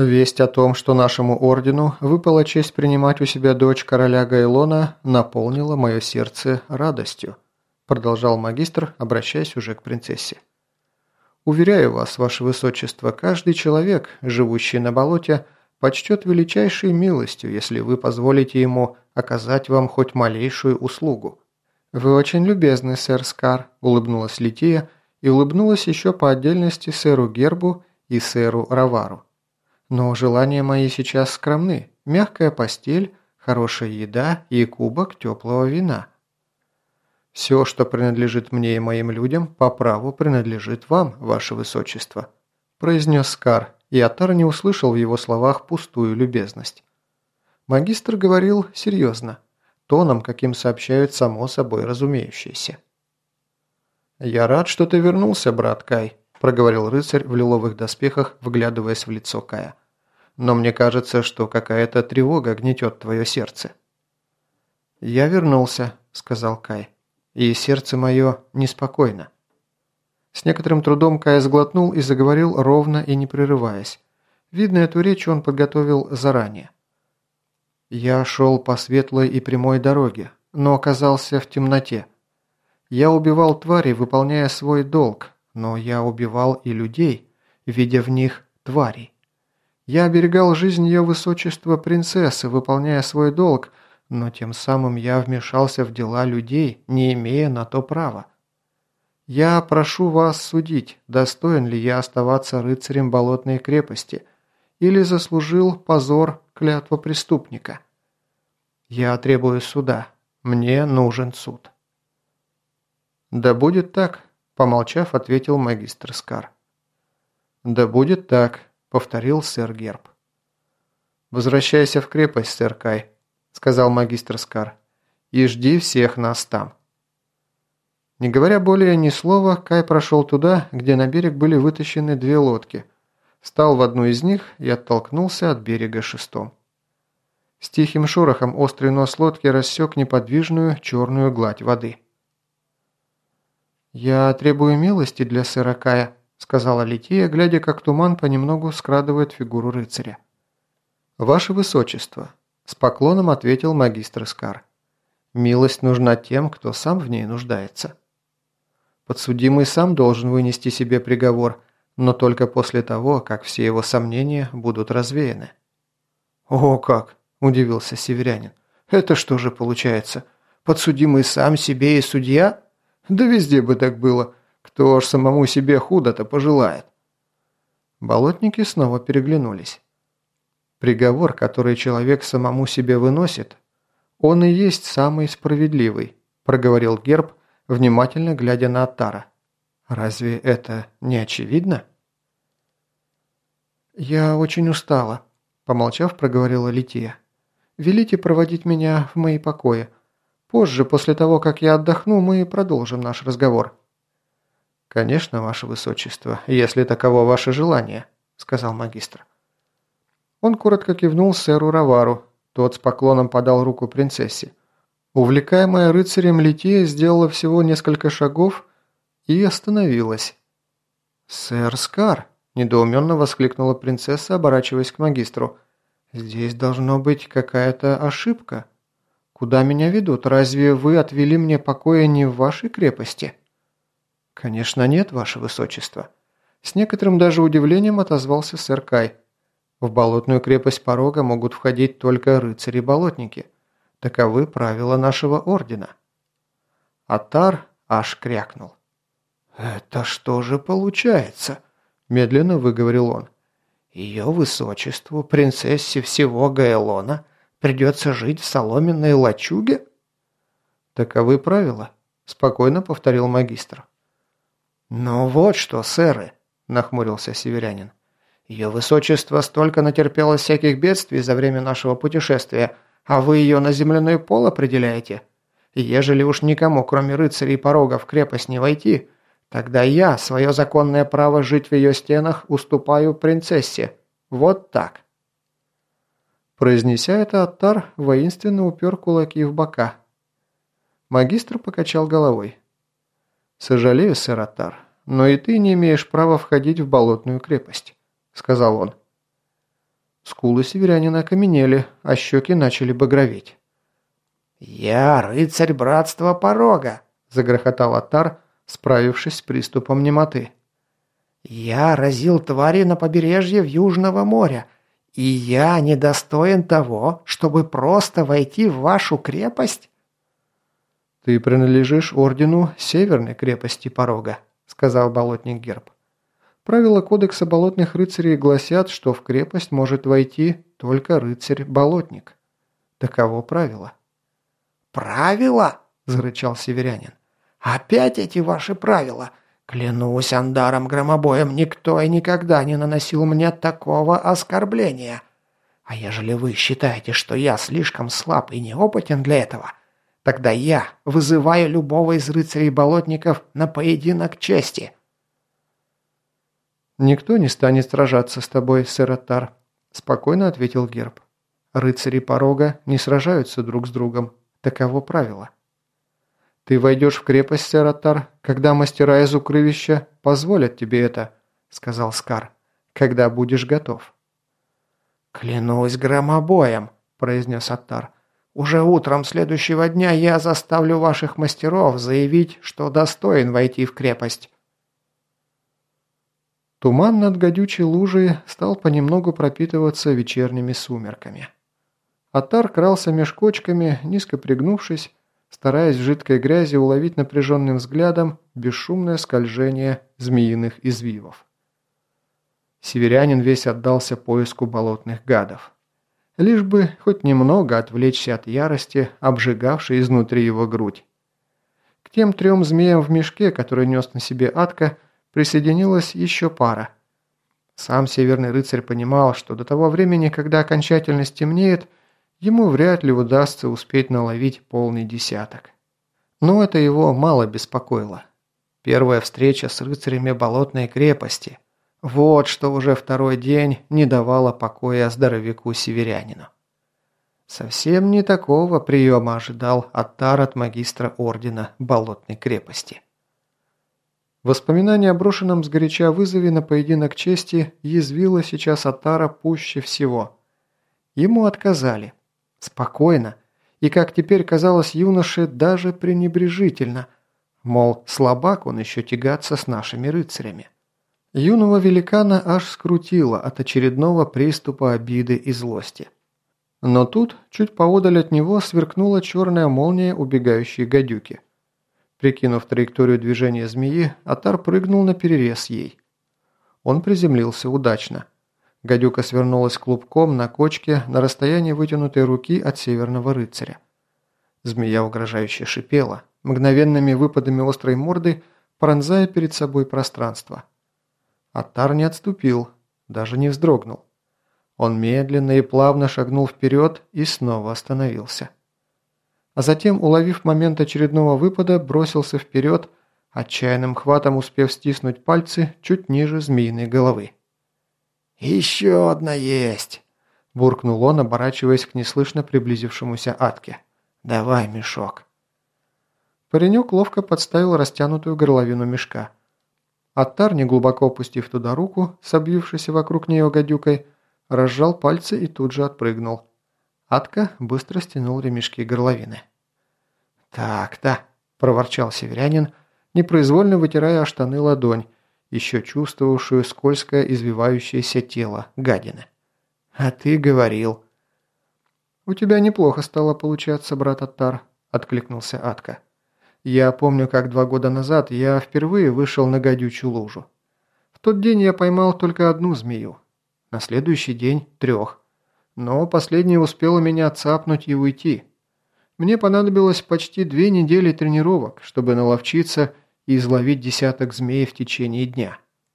«Весть о том, что нашему ордену выпала честь принимать у себя дочь короля Гайлона, наполнила мое сердце радостью», продолжал магистр, обращаясь уже к принцессе. «Уверяю вас, ваше высочество, каждый человек, живущий на болоте, почтет величайшей милостью, если вы позволите ему оказать вам хоть малейшую услугу». «Вы очень любезны, сэр Скар», – улыбнулась Лития и улыбнулась еще по отдельности сэру Гербу и сэру Равару. Но желания мои сейчас скромны. Мягкая постель, хорошая еда и кубок теплого вина. Все, что принадлежит мне и моим людям, по праву принадлежит вам, ваше высочество», произнес Скар, и Атар не услышал в его словах пустую любезность. Магистр говорил серьезно, тоном, каким сообщают само собой разумеющееся. «Я рад, что ты вернулся, брат Кай», – проговорил рыцарь в лиловых доспехах, вглядываясь в лицо Кая но мне кажется, что какая-то тревога гнетет твое сердце». «Я вернулся», – сказал Кай, – «и сердце мое неспокойно». С некоторым трудом Кай сглотнул и заговорил ровно и не прерываясь. Видно, эту речь он подготовил заранее. «Я шел по светлой и прямой дороге, но оказался в темноте. Я убивал твари, выполняя свой долг, но я убивал и людей, видя в них тварей. Я оберегал жизнь ее высочества принцессы, выполняя свой долг, но тем самым я вмешался в дела людей, не имея на то права. Я прошу вас судить, достоин ли я оставаться рыцарем болотной крепости или заслужил позор клятва преступника. Я требую суда. Мне нужен суд. «Да будет так», – помолчав, ответил магистр Скар. «Да будет так», – повторил сэр Герб. «Возвращайся в крепость, сэр Кай», – сказал магистр Скар, – «и жди всех нас там». Не говоря более ни слова, Кай прошел туда, где на берег были вытащены две лодки, встал в одну из них и оттолкнулся от берега шестом. С тихим шорохом острый нос лодки рассек неподвижную черную гладь воды. «Я требую милости для сэра Кая», сказала Лития, глядя, как туман понемногу скрадывает фигуру рыцаря. «Ваше Высочество», – с поклоном ответил магистр Скар. «Милость нужна тем, кто сам в ней нуждается. Подсудимый сам должен вынести себе приговор, но только после того, как все его сомнения будут развеяны». «О, как!» – удивился северянин. «Это что же получается? Подсудимый сам себе и судья? Да везде бы так было. Кто ж самому себе худо-то пожелает?» Болотники снова переглянулись. Приговор, который человек самому себе выносит, он и есть самый справедливый, проговорил Герб, внимательно глядя на Аттара. Разве это не очевидно? «Я очень устала», – помолчав, проговорила Лития. «Велите проводить меня в мои покои. Позже, после того, как я отдохну, мы продолжим наш разговор». «Конечно, ваше высочество, если таково ваше желание», – сказал магистр. Он коротко кивнул сэру Равару, тот с поклоном подал руку принцессе. Увлекаемая рыцарем Лития сделала всего несколько шагов и остановилась. «Сэр Скар!» – недоуменно воскликнула принцесса, оборачиваясь к магистру. «Здесь должно быть какая-то ошибка. Куда меня ведут? Разве вы отвели мне покоя не в вашей крепости?» «Конечно нет, ваше высочество». С некоторым даже удивлением отозвался сэр Кай. «В болотную крепость порога могут входить только рыцари-болотники. Таковы правила нашего ордена». Атар аж крякнул. «Это что же получается?» – медленно выговорил он. «Ее высочеству, принцессе всего Гаэлона, придется жить в соломенной лачуге?» «Таковы правила», – спокойно повторил магистр. «Ну вот что, сэры», – нахмурился северянин. «Ее высочество столько натерпелось всяких бедствий за время нашего путешествия, а вы ее на земляной пол определяете? Ежели уж никому, кроме рыцарей порога, в крепость не войти, тогда я свое законное право жить в ее стенах уступаю принцессе. Вот так». Произнеся это, Аттар воинственно упер кулаки в бока. Магистр покачал головой. «Сожалею, сэр Атар, но и ты не имеешь права входить в болотную крепость», – сказал он. Скулы северянина окаменели, а щеки начали багроветь. «Я рыцарь братства порога!» – загрохотал Атар, справившись с приступом немоты. «Я разил твари на побережье в Южного моря, и я недостоин того, чтобы просто войти в вашу крепость?» «Ты принадлежишь ордену Северной крепости Порога», – сказал болотник Герб. «Правила кодекса болотных рыцарей гласят, что в крепость может войти только рыцарь-болотник. Таково правило». «Правила?» – зарычал северянин. «Опять эти ваши правила? Клянусь андаром громобоем, никто и никогда не наносил мне такого оскорбления. А ежели вы считаете, что я слишком слаб и неопытен для этого, тогда я вызываю любого из рыцарей-болотников на поединок чести». «Никто не станет сражаться с тобой, сэр Аттар», – спокойно ответил Герб. «Рыцари порога не сражаются друг с другом. Таково правило». Ты войдешь в крепость, Сератар, когда мастера из укрывища позволят тебе это», — сказал Скар, — «когда будешь готов». «Клянусь громобоем», — произнес Аттар. «Уже утром следующего дня я заставлю ваших мастеров заявить, что достоин войти в крепость». Туман над гадючей лужей стал понемногу пропитываться вечерними сумерками. Атар крался меж кочками, низко пригнувшись, стараясь в жидкой грязи уловить напряженным взглядом бесшумное скольжение змеиных извивов. Северянин весь отдался поиску болотных гадов. Лишь бы хоть немного отвлечься от ярости, обжигавшей изнутри его грудь. К тем трем змеям в мешке, который нес на себе Атка, присоединилась еще пара. Сам Северный Рыцарь понимал, что до того времени, когда окончательно стемнеет, ему вряд ли удастся успеть наловить полный десяток. Но это его мало беспокоило. Первая встреча с рыцарями Болотной крепости. Вот что уже второй день не давало покоя здоровяку-северянину. Совсем не такого приема ожидал Аттар от магистра ордена Болотной крепости. Воспоминание о брошенном сгоряча вызове на поединок чести язвило сейчас Аттара пуще всего. Ему отказали. Спокойно. И, как теперь казалось юноше, даже пренебрежительно. Мол, слабак он еще тягаться с нашими рыцарями. Юного великана аж скрутило от очередного приступа обиды и злости. Но тут, чуть поодаль от него, сверкнула черная молния убегающей гадюки. Прикинув траекторию движения змеи, Атар прыгнул на перерез ей. Он приземлился удачно. Гадюка свернулась клубком на кочке на расстоянии вытянутой руки от северного рыцаря. Змея угрожающе шипела, мгновенными выпадами острой морды пронзая перед собой пространство. Атар не отступил, даже не вздрогнул. Он медленно и плавно шагнул вперед и снова остановился. А затем, уловив момент очередного выпада, бросился вперед, отчаянным хватом успев стиснуть пальцы чуть ниже змеиной головы. «Еще одна есть!» – буркнул он, оборачиваясь к неслышно приблизившемуся Атке. «Давай мешок». Паренек ловко подставил растянутую горловину мешка. Аттар, неглубоко опустив туда руку, собьившийся вокруг нее гадюкой, разжал пальцы и тут же отпрыгнул. Атка быстро стянул ремешки горловины. «Так-то», – проворчал северянин, непроизвольно вытирая о штаны ладонь, еще чувствовавшую скользкое извивающееся тело гадины. «А ты говорил». «У тебя неплохо стало получаться, брат Аттар», – откликнулся Атка. «Я помню, как два года назад я впервые вышел на гадючую лужу. В тот день я поймал только одну змею, на следующий день – трех. Но последняя успела меня цапнуть и уйти. Мне понадобилось почти две недели тренировок, чтобы наловчиться и изловить десяток змей в течение дня.